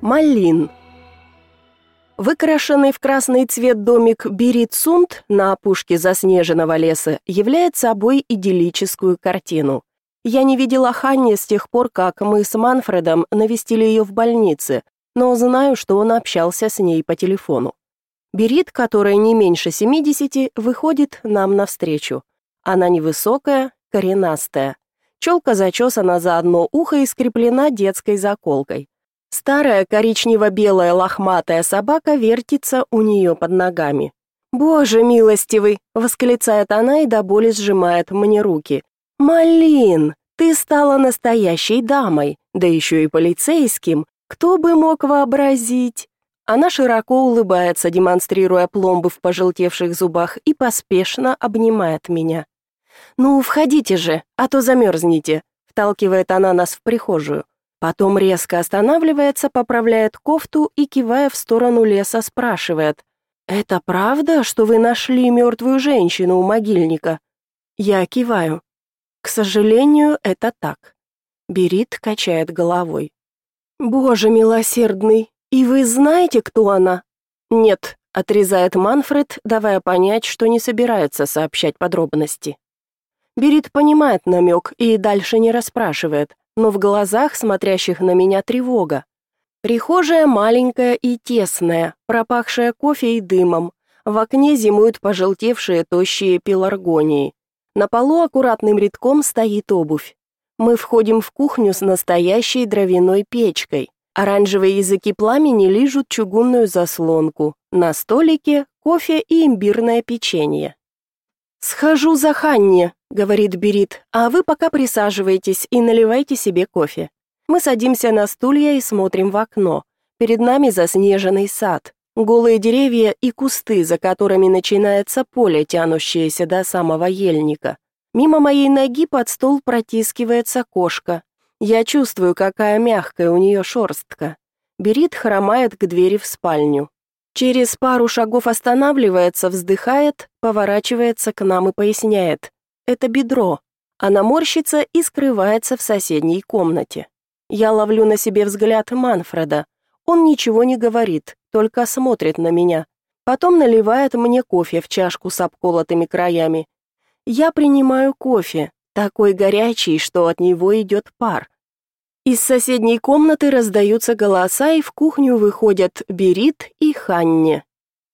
Малин. Выкрашенный в красный цвет домик Берицунд на опушке заснеженного леса является собой идиллическую картину. Я не видела Ханни с тех пор, как мы с Манфредом навестили ее в больнице, но знаю, что он общался с ней по телефону. Берит, которая не меньше 70, выходит нам навстречу. Она невысокая, коренастая. Челка зачесана за одно ухо и скреплена детской заколкой. Старая коричнево-белая лохматая собака вертится у нее под ногами. «Боже милостивый!» — восклицает она и до боли сжимает мне руки. «Малин, ты стала настоящей дамой, да еще и полицейским. Кто бы мог вообразить?» Она широко улыбается, демонстрируя пломбы в пожелтевших зубах, и поспешно обнимает меня. «Ну, входите же, а то замерзнете», — вталкивает она нас в прихожую. Потом резко останавливается, поправляет кофту и, кивая в сторону леса, спрашивает. «Это правда, что вы нашли мертвую женщину у могильника?» Я киваю. «К сожалению, это так». Берит качает головой. «Боже милосердный, и вы знаете, кто она?» «Нет», — отрезает Манфред, давая понять, что не собирается сообщать подробности. Берит понимает намек и дальше не расспрашивает, но в глазах, смотрящих на меня, тревога. Прихожая маленькая и тесная, пропахшая кофе и дымом. В окне зимуют пожелтевшие тощие пеларгонии. На полу аккуратным рядком стоит обувь. Мы входим в кухню с настоящей дровяной печкой. Оранжевые языки пламени лижут чугунную заслонку. На столике кофе и имбирное печенье. «Схожу за Ханни», — говорит Берит, «а вы пока присаживайтесь и наливайте себе кофе». Мы садимся на стулья и смотрим в окно. Перед нами заснеженный сад, голые деревья и кусты, за которыми начинается поле, тянущееся до самого ельника. Мимо моей ноги под стол протискивается кошка. Я чувствую, какая мягкая у нее шерстка. Берит хромает к двери в спальню. Через пару шагов останавливается, вздыхает, поворачивается к нам и поясняет. Это бедро. Она морщится и скрывается в соседней комнате. Я ловлю на себе взгляд Манфреда. Он ничего не говорит, только смотрит на меня. Потом наливает мне кофе в чашку с обколотыми краями. Я принимаю кофе, такой горячий, что от него идет пар. Из соседней комнаты раздаются голоса, и в кухню выходят Берит и Ханни.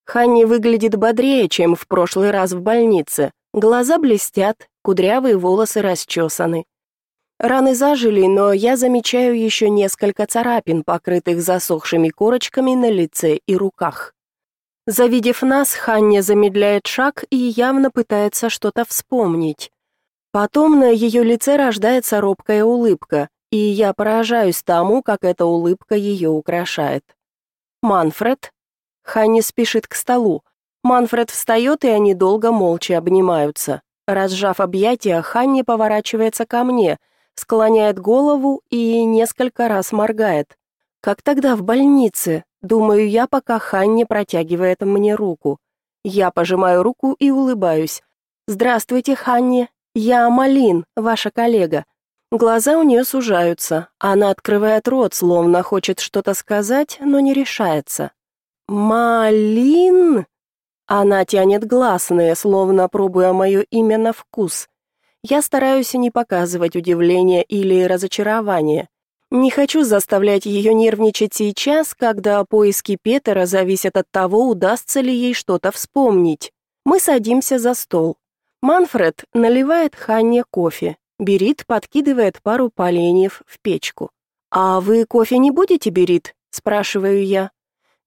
Ханни выглядит бодрее, чем в прошлый раз в больнице. Глаза блестят, кудрявые волосы расчесаны. Раны зажили, но я замечаю еще несколько царапин, покрытых засохшими корочками на лице и руках. Завидев нас, Ханни замедляет шаг и явно пытается что-то вспомнить. Потом на ее лице рождается робкая улыбка, и я поражаюсь тому, как эта улыбка ее украшает. Манфред. Ханни спешит к столу. Манфред встает, и они долго молча обнимаются. Разжав объятия, Ханни поворачивается ко мне, склоняет голову и несколько раз моргает. Как тогда в больнице, думаю я, пока Ханни протягивает мне руку. Я пожимаю руку и улыбаюсь. Здравствуйте, Ханни. Я Малин, ваша коллега. Глаза у нее сужаются, она открывает рот, словно хочет что-то сказать, но не решается. «Малин?» Она тянет гласные, словно пробуя мое имя на вкус. Я стараюсь не показывать удивления или разочарования. Не хочу заставлять ее нервничать сейчас, когда поиски Петера зависят от того, удастся ли ей что-то вспомнить. Мы садимся за стол. Манфред наливает Ханне кофе. Берит подкидывает пару поленьев в печку. «А вы кофе не будете, Берит?» – спрашиваю я.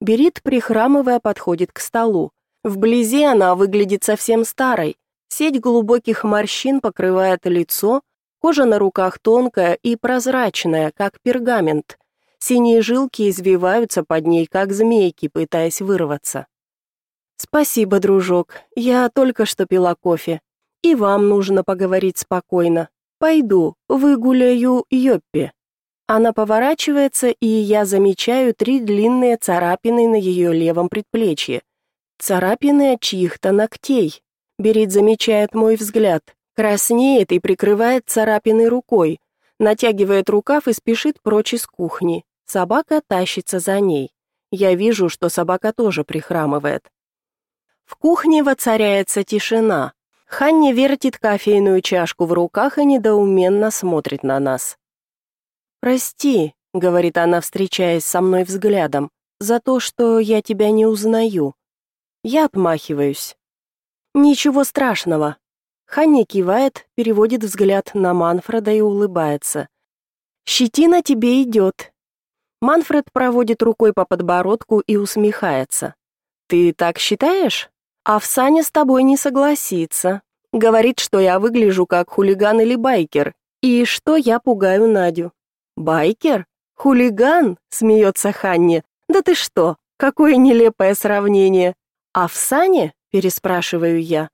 Берит, прихрамывая, подходит к столу. Вблизи она выглядит совсем старой. Сеть глубоких морщин покрывает лицо, кожа на руках тонкая и прозрачная, как пергамент. Синие жилки извиваются под ней, как змейки, пытаясь вырваться. «Спасибо, дружок, я только что пила кофе. И вам нужно поговорить спокойно. Пойду, выгуляю Йоппи. Она поворачивается, и я замечаю три длинные царапины на ее левом предплечье. Царапины от чьих-то ногтей. Берит замечает мой взгляд, краснеет и прикрывает царапины рукой, натягивает рукав и спешит прочь из кухни. Собака тащится за ней. Я вижу, что собака тоже прихрамывает. В кухне воцаряется тишина. Ханни вертит кофейную чашку в руках и недоуменно смотрит на нас. «Прости», — говорит она, встречаясь со мной взглядом, «за то, что я тебя не узнаю». Я отмахиваюсь. «Ничего страшного». Ханни кивает, переводит взгляд на Манфреда и улыбается. «Щетина тебе идет». Манфред проводит рукой по подбородку и усмехается. «Ты так считаешь?» А в Сане с тобой не согласится. Говорит, что я выгляжу как хулиган или байкер, и что я пугаю Надю. Байкер? Хулиган? Смеется Ханни. Да ты что? Какое нелепое сравнение. А в Сане? Переспрашиваю я.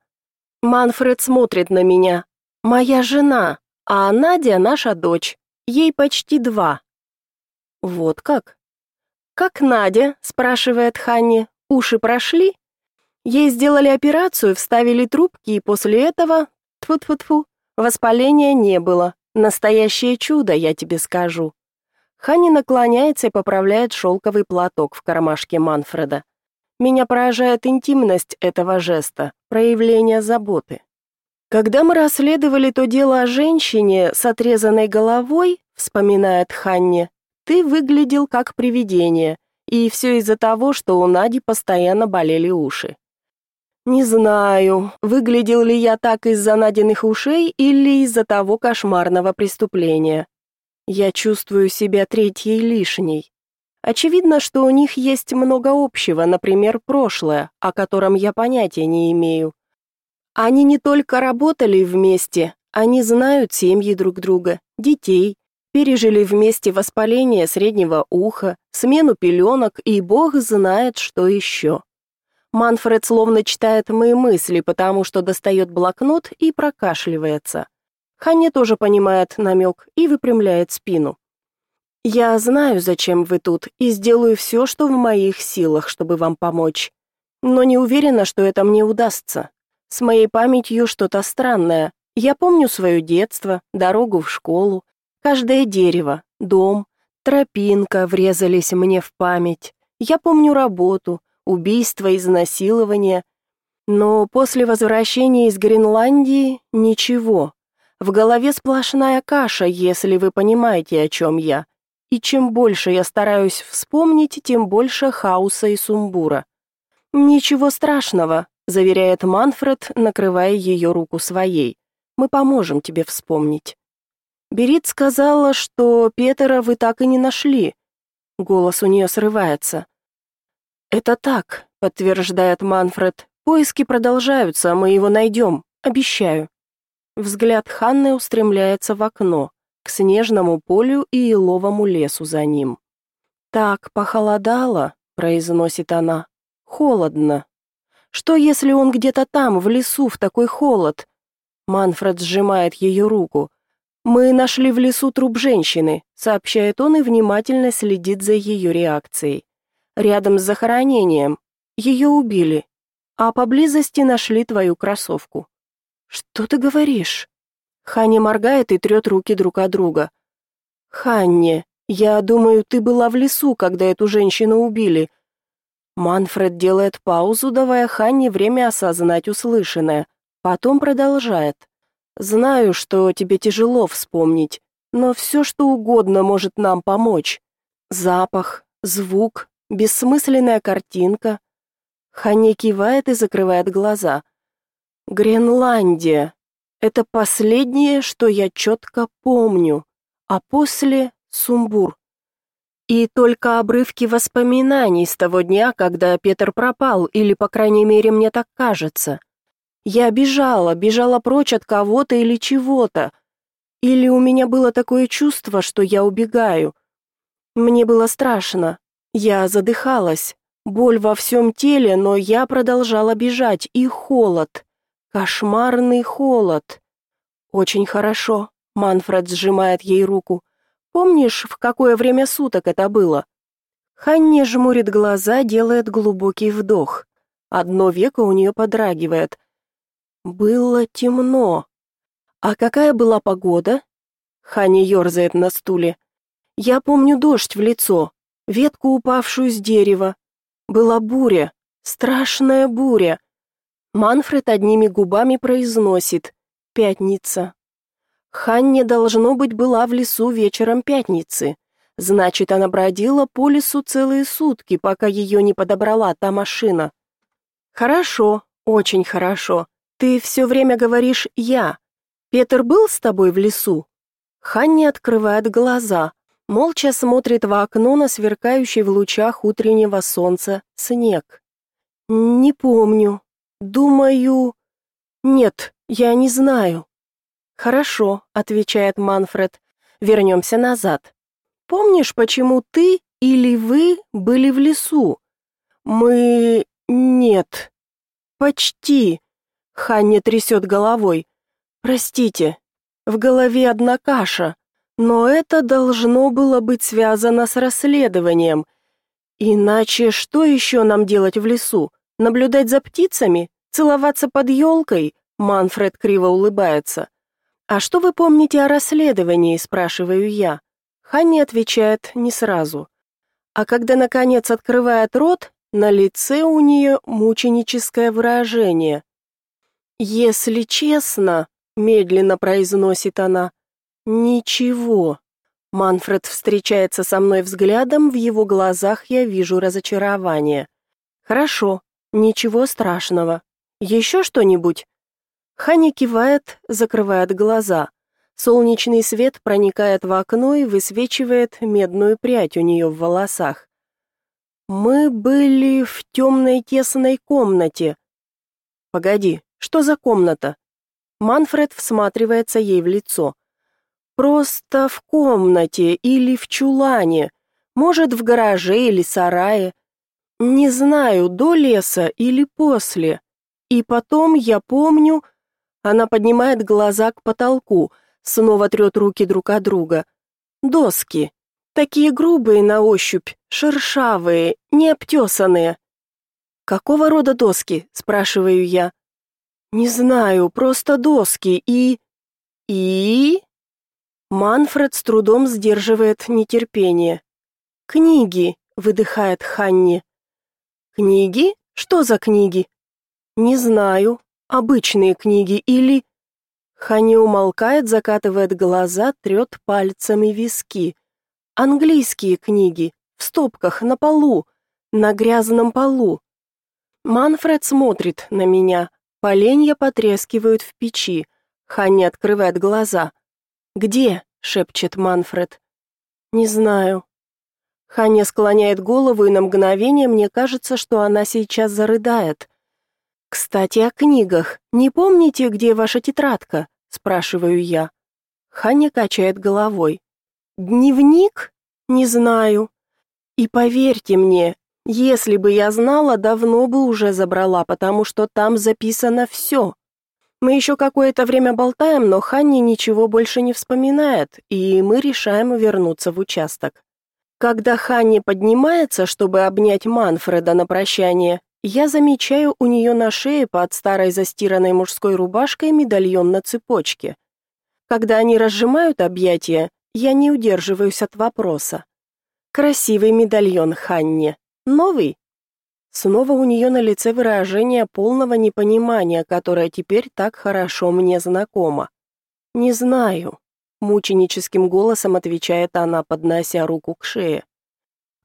Манфред смотрит на меня. Моя жена, а Надя наша дочь. Ей почти два. Вот как? Как Надя? спрашивает Ханни. Уши прошли? Ей сделали операцию, вставили трубки, и после этого, тфу-тфу-тфу, воспаления не было. Настоящее чудо, я тебе скажу. Хани наклоняется и поправляет шелковый платок в кармашке Манфреда. Меня поражает интимность этого жеста, проявление заботы. Когда мы расследовали то дело о женщине с отрезанной головой, вспоминает Ханни, ты выглядел как привидение, и все из-за того, что у Нади постоянно болели уши. Не знаю, выглядел ли я так из-за Надиных ушей или из-за того кошмарного преступления. Я чувствую себя третьей лишней. Очевидно, что у них есть много общего, например, прошлое, о котором я понятия не имею. Они не только работали вместе, они знают семьи друг друга, детей, пережили вместе воспаление среднего уха, смену пеленок и бог знает, что еще. Манфред словно читает мои мысли, потому что достает блокнот и прокашливается. Ханне тоже понимает намек и выпрямляет спину. «Я знаю, зачем вы тут, и сделаю все, что в моих силах, чтобы вам помочь. Но не уверена, что это мне удастся. С моей памятью что-то странное. Я помню свое детство, дорогу в школу, каждое дерево, дом, тропинка врезались мне в память. Я помню работу, убийства, изнасилования. Но после возвращения из Гренландии ничего. В голове сплошная каша, если вы понимаете, о чем я. И чем больше я стараюсь вспомнить, тем больше хаоса и сумбура. Ничего страшного, заверяет Манфред, накрывая ее руку своей. Мы поможем тебе вспомнить. Берит сказала, что Петера вы так и не нашли. Голос у нее срывается. «Это так», — подтверждает Манфред. «Поиски продолжаются, мы его найдем, обещаю». Взгляд Ханны устремляется в окно, к снежному полю и еловому лесу за ним. «Так, похолодало», — произносит она. «Холодно. Что, если он где-то там, в лесу, в такой холод?» Манфред сжимает ее руку. «Мы нашли в лесу труп женщины», — сообщает он и внимательно следит за ее реакцией рядом с захоронением. Ее убили, а поблизости нашли твою кроссовку». «Что ты говоришь?» Ханни моргает и трет руки друг от друга. «Ханни, я думаю, ты была в лесу, когда эту женщину убили». Манфред делает паузу, давая Ханни время осознать услышанное. Потом продолжает. «Знаю, что тебе тяжело вспомнить, но все, что угодно может нам помочь. Запах, звук, бессмысленная картинка. Ханни кивает и закрывает глаза. Гренландия. Это последнее, что я четко помню. А после сумбур. И только обрывки воспоминаний с того дня, когда Петр пропал, или, по крайней мере, мне так кажется. Я бежала, бежала прочь от кого-то или чего-то. Или у меня было такое чувство, что я убегаю. Мне было страшно, я задыхалась, боль во всем теле, но я продолжала бежать, и холод, кошмарный холод. Очень хорошо, Манфред сжимает ей руку. Помнишь, в какое время суток это было? Ханни жмурит глаза, делает глубокий вдох. Одно веко у нее подрагивает. Было темно. А какая была погода? Ханни ерзает на стуле. Я помню дождь в лицо, ветку, упавшую с дерева. Была буря, страшная буря. Манфред одними губами произносит «Пятница». Ханне, должно быть, была в лесу вечером пятницы. Значит, она бродила по лесу целые сутки, пока ее не подобрала та машина. Хорошо, очень хорошо. Ты все время говоришь «я». Петр был с тобой в лесу? Ханни открывает глаза, молча смотрит в окно на сверкающий в лучах утреннего солнца снег. Не помню. Думаю, нет, я не знаю. Хорошо, отвечает Манфред. Вернемся назад. Помнишь, почему ты или вы были в лесу? Мы нет. Почти. Ханни трясет головой. Простите. В голове одна каша. Но это должно было быть связано с расследованием. Иначе что еще нам делать в лесу? Наблюдать за птицами? Целоваться под елкой?» Манфред криво улыбается. «А что вы помните о расследовании?» – спрашиваю я. Ханни отвечает не сразу. А когда, наконец, открывает рот, на лице у нее мученическое выражение. «Если честно», — медленно произносит она, — «ничего». Манфред встречается со мной взглядом, в его глазах я вижу разочарование. «Хорошо, ничего страшного. Еще что-нибудь?» Хани кивает, закрывает глаза. Солнечный свет проникает в окно и высвечивает медную прядь у нее в волосах. Мы были в темной тесной комнате. Погоди, что за комната? Манфред всматривается ей в лицо. Просто в комнате или в чулане, может, в гараже или сарае. Не знаю, до леса или после. И потом я помню, она поднимает глаза к потолку, снова трет руки друг от друга. Доски. Такие грубые на ощупь, шершавые, необтесанные. «Какого рода доски?» – спрашиваю я. «Не знаю, просто доски и...» «И...» Манфред с трудом сдерживает нетерпение. «Книги», — выдыхает Ханни. «Книги? Что за книги?» «Не знаю обычные книги или...» Хани умолкает, закатывает глаза, трет пальцами виски. «Английские книги, в стопках, на полу, на грязном полу». Манфред смотрит на меня, поленья потрескивают в печи. Ханни открывает глаза. «Где?» — шепчет Манфред. «Не знаю». Ханя склоняет голову, и на мгновение мне кажется, что она сейчас зарыдает. «Кстати, о книгах. Не помните, где ваша тетрадка?» – спрашиваю я. Ханя качает головой. «Дневник? Не знаю. И поверьте мне, если бы я знала, давно бы уже забрала, потому что там записано все. Мы еще какое-то время болтаем, но Ханни ничего больше не вспоминает, и мы решаем вернуться в участок. Когда Ханни поднимается, чтобы обнять Манфреда на прощание, я замечаю у нее на шее под старой застиранной мужской рубашкой медальон на цепочке. Когда они разжимают объятия, я не удерживаюсь от вопроса. Красивый медальон Ханне. Новый? Снова у нее на лице выражение полного непонимания, которое теперь так хорошо мне знакомо. Не знаю, мученическим голосом отвечает она, поднося руку к шее.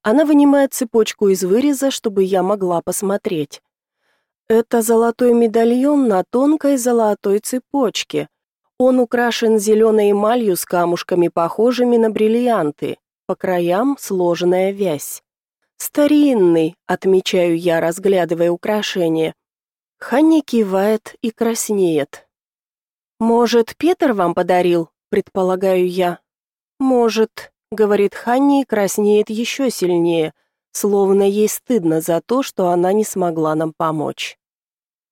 Она вынимает цепочку из выреза, чтобы я могла посмотреть. Это золотой медальон на тонкой золотой цепочке. Он украшен зеленой эмалью с камушками, похожими на бриллианты. По краям сложенная вязь. Старинный, отмечаю я, разглядывая украшение. Ханни кивает и краснеет. Может, Петр вам подарил, предполагаю я. Может, говорит Ханни и краснеет еще сильнее, словно ей стыдно за то, что она не смогла нам помочь.